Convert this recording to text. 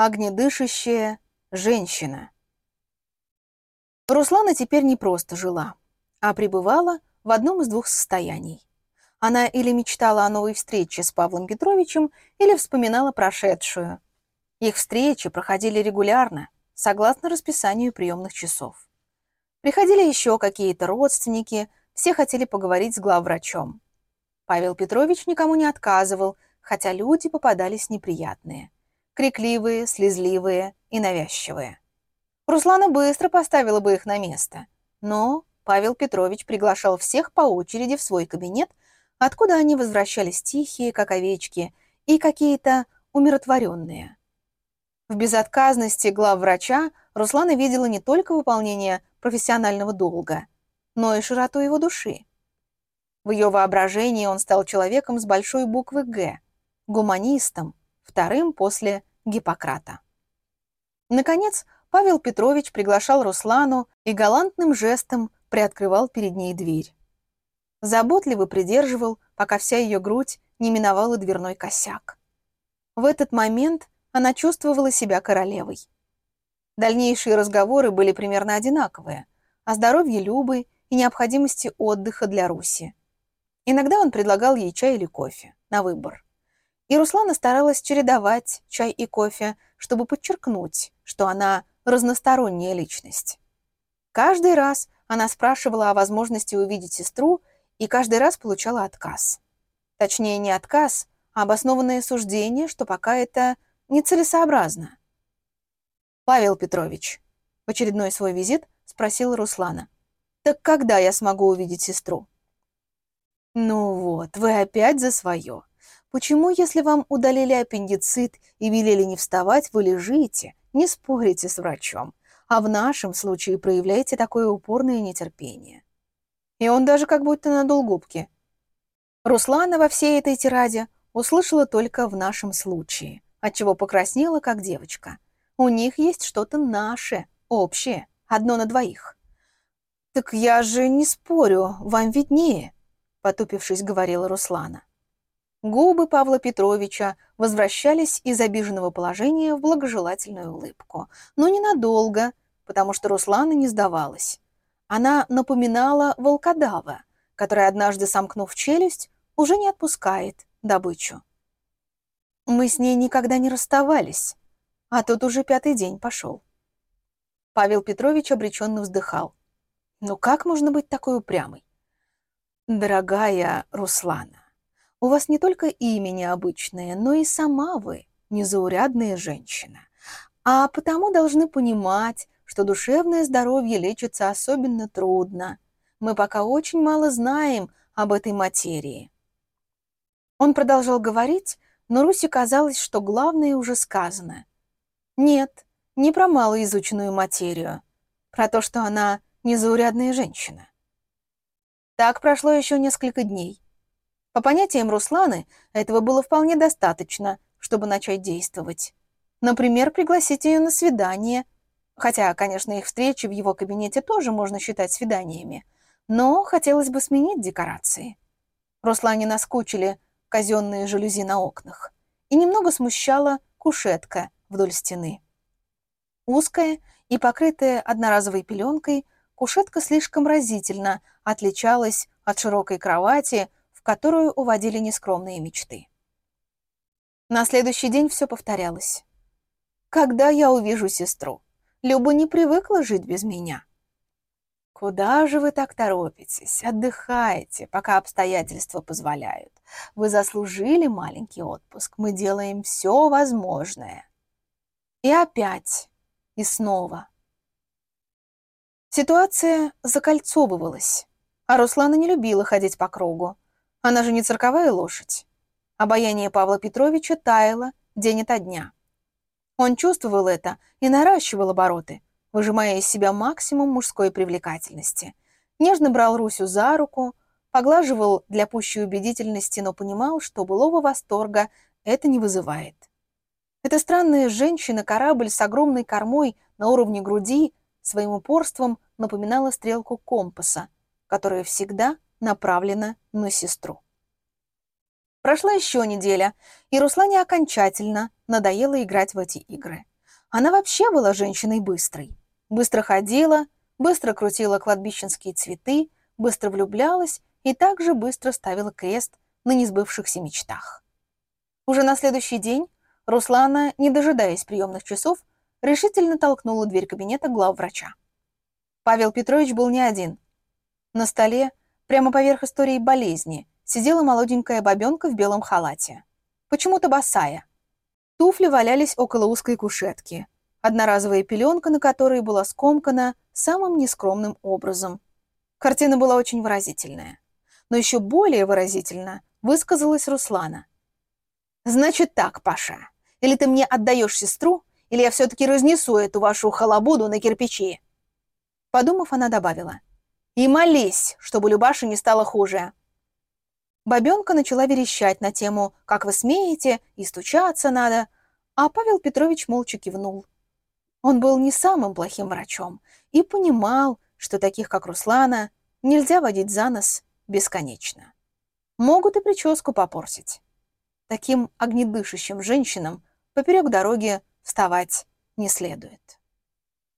Огнедышащая женщина. Руслана теперь не просто жила, а пребывала в одном из двух состояний. Она или мечтала о новой встрече с Павлом Петровичем, или вспоминала прошедшую. Их встречи проходили регулярно, согласно расписанию приемных часов. Приходили еще какие-то родственники, все хотели поговорить с главврачом. Павел Петрович никому не отказывал, хотя люди попадались неприятные. Крикливые, слезливые и навязчивые. Руслана быстро поставила бы их на место. Но Павел Петрович приглашал всех по очереди в свой кабинет, откуда они возвращались тихие, как овечки, и какие-то умиротворенные. В безотказности главврача Руслана видела не только выполнение профессионального долга, но и широту его души. В ее воображении он стал человеком с большой буквы «Г», гуманистом, вторым после Гиппократа. Наконец, Павел Петрович приглашал Руслану и галантным жестом приоткрывал перед ней дверь. Заботливо придерживал, пока вся ее грудь не миновала дверной косяк. В этот момент она чувствовала себя королевой. Дальнейшие разговоры были примерно одинаковые о здоровье Любы и необходимости отдыха для Руси. Иногда он предлагал ей чай или кофе на выбор. И Руслана старалась чередовать чай и кофе, чтобы подчеркнуть, что она разносторонняя личность. Каждый раз она спрашивала о возможности увидеть сестру и каждый раз получала отказ. Точнее, не отказ, а обоснованное суждение, что пока это нецелесообразно. «Павел Петрович», — в очередной свой визит спросила Руслана, «так когда я смогу увидеть сестру?» «Ну вот, вы опять за свое. Почему, если вам удалили аппендицит и велели не вставать, вы лежите, не спорите с врачом, а в нашем случае проявляете такое упорное нетерпение. И он даже как будто надул губки. Руслана во всей этой тираде услышала только в нашем случае, отчего покраснела, как девочка. У них есть что-то наше, общее, одно на двоих. «Так я же не спорю, вам виднее», — потупившись, говорила Руслана. Губы Павла Петровича возвращались из обиженного положения в благожелательную улыбку. Но ненадолго, потому что Руслана не сдавалась. Она напоминала волкодава, который, однажды сомкнув челюсть, уже не отпускает добычу. Мы с ней никогда не расставались, а тут уже пятый день пошел. Павел Петрович обреченно вздыхал. Ну как можно быть такой упрямой? Дорогая Руслана, у вас не только имя необычное, но и сама вы незаурядная женщина. А потому должны понимать, что душевное здоровье лечится особенно трудно. Мы пока очень мало знаем об этой материи. Он продолжал говорить, но Руси казалось, что главное уже сказано. Нет, не про малоизученную материю, про то, что она незаурядная женщина. Так прошло еще несколько дней. По понятиям Русланы, этого было вполне достаточно, чтобы начать действовать. Например, пригласить ее на свидание. Хотя, конечно, их встречи в его кабинете тоже можно считать свиданиями. Но хотелось бы сменить декорации. Руслане наскучили казенные жалюзи на окнах. И немного смущала кушетка вдоль стены. Узкая и покрытая одноразовой пеленкой, кушетка слишком разительно отличалась от широкой кровати, которую уводили нескромные мечты. На следующий день все повторялось. «Когда я увижу сестру? Люба не привыкла жить без меня». «Куда же вы так торопитесь? Отдыхайте, пока обстоятельства позволяют. Вы заслужили маленький отпуск. Мы делаем все возможное». И опять, и снова. Ситуация закольцовывалась, а Руслана не любила ходить по кругу. Она же не цирковая лошадь. Обаяние Павла Петровича таяло день ото дня. Он чувствовал это и наращивал обороты, выжимая из себя максимум мужской привлекательности. Нежно брал Русю за руку, поглаживал для пущей убедительности, но понимал, что былого восторга это не вызывает. Эта странная женщина-корабль с огромной кормой на уровне груди своим упорством напоминала стрелку компаса, которая всегда направлена на сестру. Прошла еще неделя, и Руслане окончательно надоело играть в эти игры. Она вообще была женщиной быстрой. Быстро ходила, быстро крутила кладбищенские цветы, быстро влюблялась и также быстро ставила крест на несбывшихся мечтах. Уже на следующий день Руслана, не дожидаясь приемных часов, решительно толкнула дверь кабинета главврача. Павел Петрович был не один. На столе, прямо поверх истории болезни, сидела молоденькая бабенка в белом халате. Почему-то босая. Туфли валялись около узкой кушетки. Одноразовая пеленка, на которой была скомкана самым нескромным образом. Картина была очень выразительная. Но еще более выразительно высказалась Руслана. «Значит так, Паша, или ты мне отдаешь сестру, или я все-таки разнесу эту вашу халабуду на кирпичи». Подумав, она добавила. «И молись, чтобы Любаше не стало хуже». Бабенка начала верещать на тему «Как вы смеете?» и «Стучаться надо», а Павел Петрович молча кивнул. Он был не самым плохим врачом и понимал, что таких, как Руслана, нельзя водить за нос бесконечно. Могут и прическу попортить. Таким огнедышащим женщинам поперек дороги вставать не следует.